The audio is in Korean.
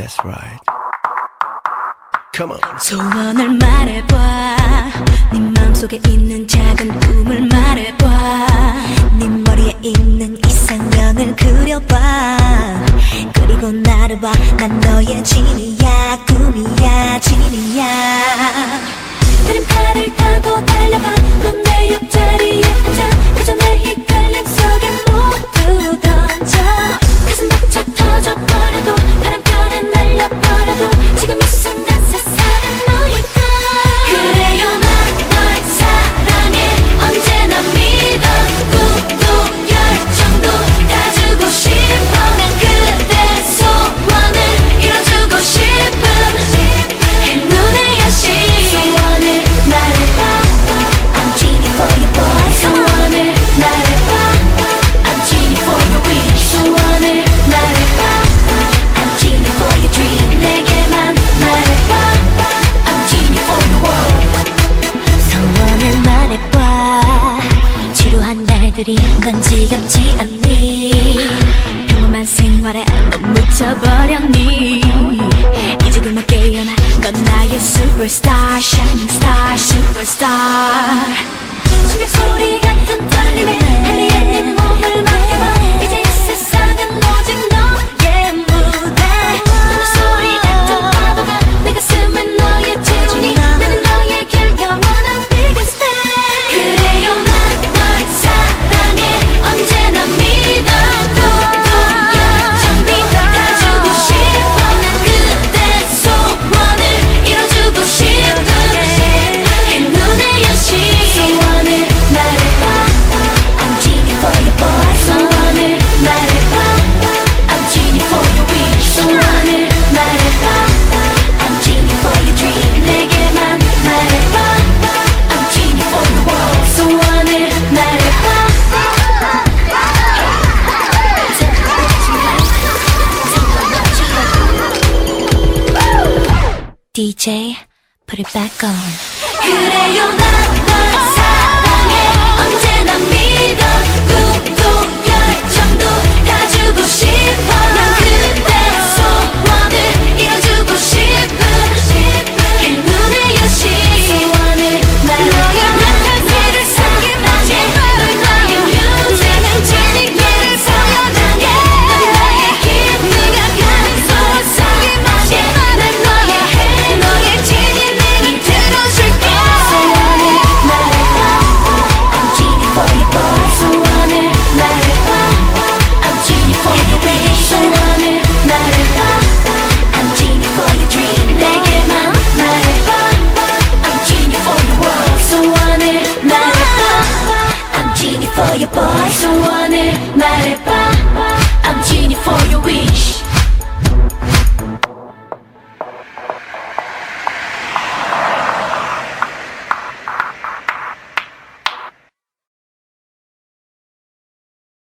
That's right. Come on. 소원을 말해봐. 네 마음속에 있는 작은 꿈을 말해봐. 네 머리에 있는 이상형을 그려봐. 그리고 나를 봐. 난 너의 진이야, 꿈이야. 말들이 넌 지겹지 않니? 평범한 생활에 묻혀버렸니? 이제 그만 깨어나 넌 나의 superstar shining star superstar. DJ, put it back on. your boy, so want it, 말해봐. I'm genie for your wish.